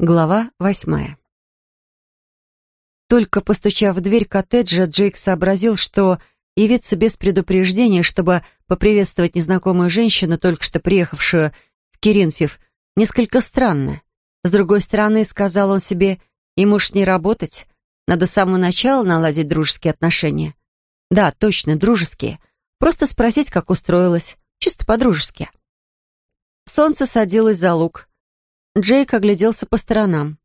Глава восьмая. Только постучав в дверь коттеджа, Джейк сообразил, что явиться без предупреждения, чтобы поприветствовать незнакомую женщину, только что приехавшую в Киринфив, несколько странно. С другой стороны, сказал он себе, ему уж не работать, надо с самого начала наладить дружеские отношения. Да, точно, дружеские. Просто спросить, как устроилась, чисто по-дружески. Солнце садилось за луг. Джейк огляделся по сторонам.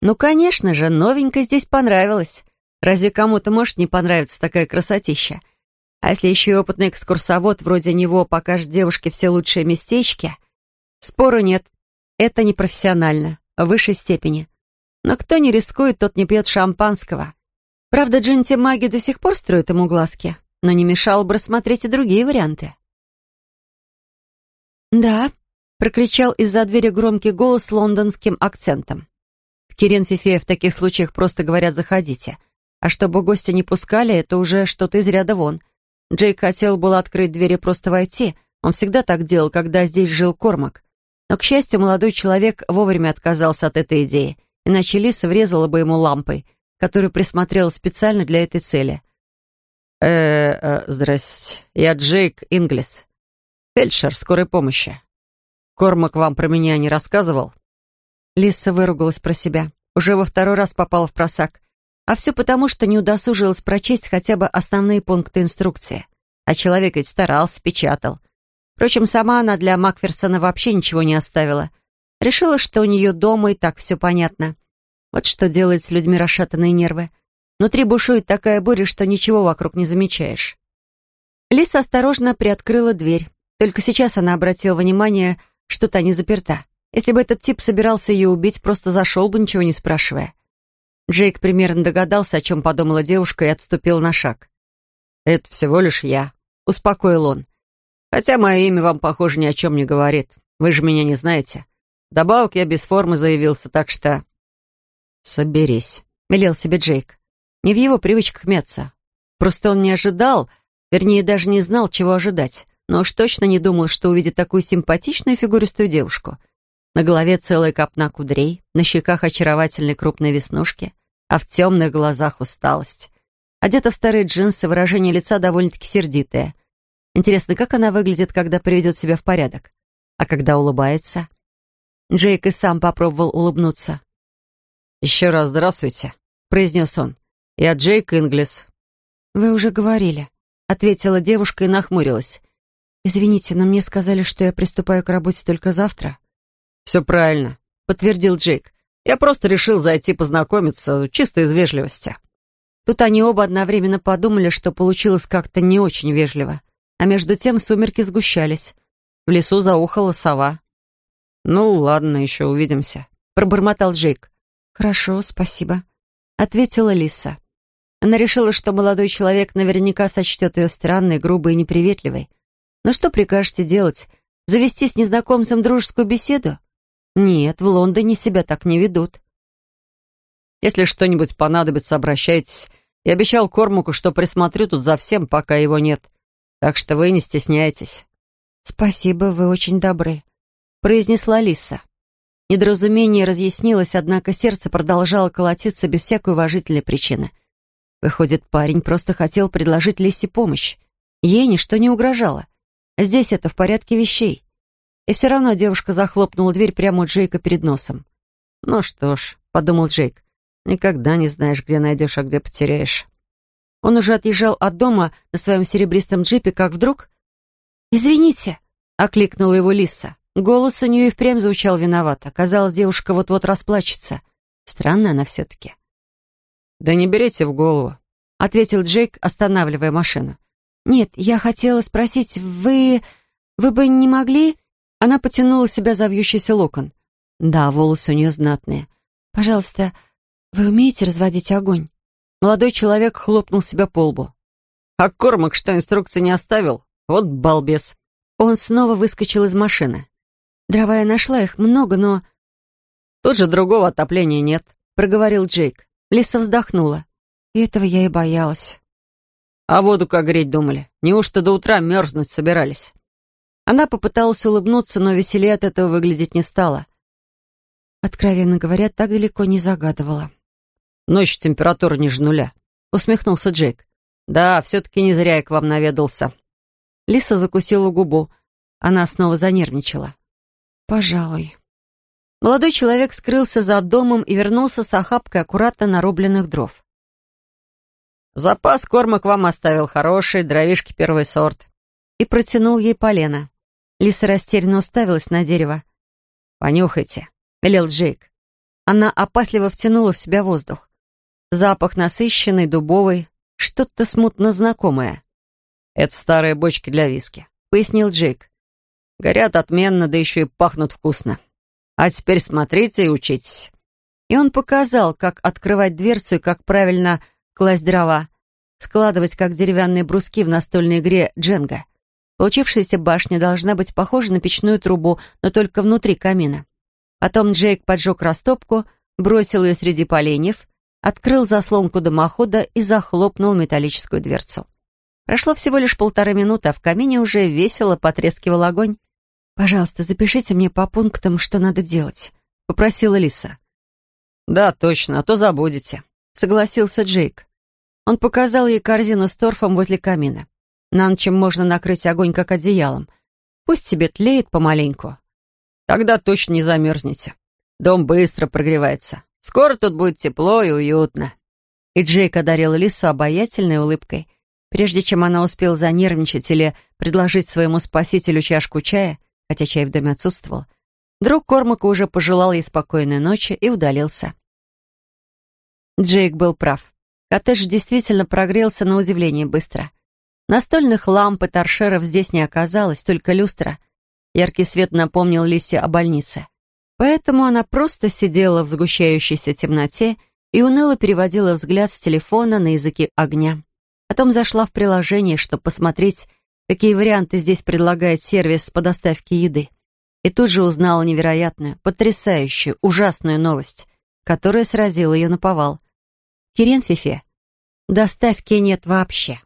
Ну, конечно же, новенькой здесь понравилось. Разве кому-то может не понравиться такая красотища? А если еще и опытный экскурсовод вроде него покажет девушке все лучшие местечки? Спору нет. Это непрофессионально, в высшей степени. Но кто не рискует, тот не пьет шампанского. Правда, Джинти маги до сих пор строят ему глазки, но не мешало бы рассмотреть и другие варианты. «Да», прокричал из-за двери громкий голос с лондонским акцентом. В Кирен-Фифе в таких случаях просто говорят «заходите». А чтобы гостя не пускали, это уже что-то из ряда вон. Джейк хотел было открыть дверь и просто войти. Он всегда так делал, когда здесь жил Кормак. Но, к счастью, молодой человек вовремя отказался от этой идеи, иначе Лиса врезала бы ему лампой, которую присмотрела специально для этой цели. э э здрасте. Я Джейк Инглис. Фельдшер скорой помощи. Кормак вам про меня не рассказывал?» Лиса выругалась про себя. Уже во второй раз попала в просак. А все потому, что не удосужилась прочесть хотя бы основные пункты инструкции. А человек ведь старался, печатал. Впрочем, сама она для Макферсона вообще ничего не оставила. Решила, что у нее дома и так все понятно. Вот что делает с людьми расшатанные нервы. Внутри бушует такая буря, что ничего вокруг не замечаешь. Лиса осторожно приоткрыла дверь. Только сейчас она обратила внимание, что та не заперта. Если бы этот тип собирался ее убить, просто зашел бы, ничего не спрашивая. Джейк примерно догадался, о чем подумала девушка, и отступил на шаг. «Это всего лишь я», — успокоил он. «Хотя мое имя вам, похоже, ни о чем не говорит. Вы же меня не знаете. Добавок я без формы заявился, так что...» «Соберись», — велел себе Джейк. Не в его привычках мяться. Просто он не ожидал, вернее, даже не знал, чего ожидать но уж точно не думал, что увидит такую симпатичную фигуристую девушку. На голове целая копна кудрей, на щеках очаровательные крупные веснушки, а в темных глазах усталость. Одета в старые джинсы, выражение лица довольно-таки сердитое. Интересно, как она выглядит, когда приведет себя в порядок? А когда улыбается? Джейк и сам попробовал улыбнуться. «Еще раз здравствуйте», — произнес он. «Я Джейк Инглис». «Вы уже говорили», — ответила девушка и нахмурилась. «Извините, но мне сказали, что я приступаю к работе только завтра». «Все правильно», — подтвердил Джейк. «Я просто решил зайти познакомиться, чисто из вежливости». Тут они оба одновременно подумали, что получилось как-то не очень вежливо. А между тем сумерки сгущались. В лесу заухала сова. «Ну, ладно, еще увидимся», — пробормотал Джейк. «Хорошо, спасибо», — ответила Лиса. Она решила, что молодой человек наверняка сочтет ее странной, грубой и неприветливой. Но что прикажете делать? Завести с незнакомцем дружескую беседу? Нет, в Лондоне себя так не ведут. Если что-нибудь понадобится, обращайтесь. Я обещал Кормуку, что присмотрю тут за всем, пока его нет. Так что вы не стесняйтесь. Спасибо, вы очень добры, произнесла Лиса. Недоразумение разъяснилось, однако сердце продолжало колотиться без всякой уважительной причины. Выходит, парень просто хотел предложить Лисе помощь. Ей ничто не угрожало. Здесь это в порядке вещей. И все равно девушка захлопнула дверь прямо у Джейка перед носом. «Ну что ж», — подумал Джейк, — «никогда не знаешь, где найдешь, а где потеряешь». Он уже отъезжал от дома на своем серебристом джипе, как вдруг... «Извините», — окликнула его Лиса. Голос у нее и впрямь звучал виновато. Казалось, девушка вот-вот расплачется. Странная она все-таки. «Да не берите в голову», — ответил Джейк, останавливая машину. «Нет, я хотела спросить, вы... вы бы не могли...» Она потянула себя за вьющийся локон. Да, волосы у нее знатные. «Пожалуйста, вы умеете разводить огонь?» Молодой человек хлопнул себя по лбу. «А Кормак что, инструкции не оставил? Вот балбес!» Он снова выскочил из машины. «Дрова я нашла, их много, но...» «Тут же другого отопления нет», — проговорил Джейк. Лиса вздохнула. И этого я и боялась. А воду как греть думали? Неужто до утра мерзнуть собирались?» Она попыталась улыбнуться, но веселее от этого выглядеть не стала. Откровенно говоря, так далеко не загадывала. «Ночью температура ниже нуля», — усмехнулся Джейк. «Да, все-таки не зря я к вам наведался». Лиса закусила губу. Она снова занервничала. «Пожалуй». Молодой человек скрылся за домом и вернулся с охапкой аккуратно нарубленных дров. «Запас корма к вам оставил хороший, дровишки первый сорт». И протянул ей полено. Лиса растерянно уставилась на дерево. «Понюхайте», — велел Джейк. Она опасливо втянула в себя воздух. Запах насыщенный, дубовый, что-то смутно знакомое. «Это старые бочки для виски», — пояснил Джейк. «Горят отменно, да еще и пахнут вкусно. А теперь смотрите и учитесь». И он показал, как открывать дверцу и как правильно класть дрова, складывать как деревянные бруски в настольной игре дженга. Получившаяся башня должна быть похожа на печную трубу, но только внутри камина. Потом Джейк поджег растопку, бросил ее среди поленьев, открыл заслонку дымохода и захлопнул металлическую дверцу. Прошло всего лишь полторы минуты, а в камине уже весело потрескивал огонь. «Пожалуйста, запишите мне по пунктам, что надо делать», — попросила Лиса. «Да, точно, а то забудете», — согласился Джейк. Он показал ей корзину с торфом возле камина. На ночь можно накрыть огонь как одеялом. Пусть себе тлеет помаленьку. Тогда точно не замерзнете. Дом быстро прогревается. Скоро тут будет тепло и уютно». И Джейк одарил Лису обаятельной улыбкой. Прежде чем она успела занервничать или предложить своему спасителю чашку чая, хотя чай в доме отсутствовал, друг Кормака уже пожелал ей спокойной ночи и удалился. Джейк был прав. Коттедж действительно прогрелся на удивление быстро. Настольных ламп и торшеров здесь не оказалось, только люстра. Яркий свет напомнил Лисе о больнице. Поэтому она просто сидела в сгущающейся темноте и уныло переводила взгляд с телефона на языки огня. Потом зашла в приложение, чтобы посмотреть, какие варианты здесь предлагает сервис по доставке еды. И тут же узнала невероятную, потрясающую, ужасную новость, которая сразила ее на повал. Кирен Фифе, доставки нет вообще.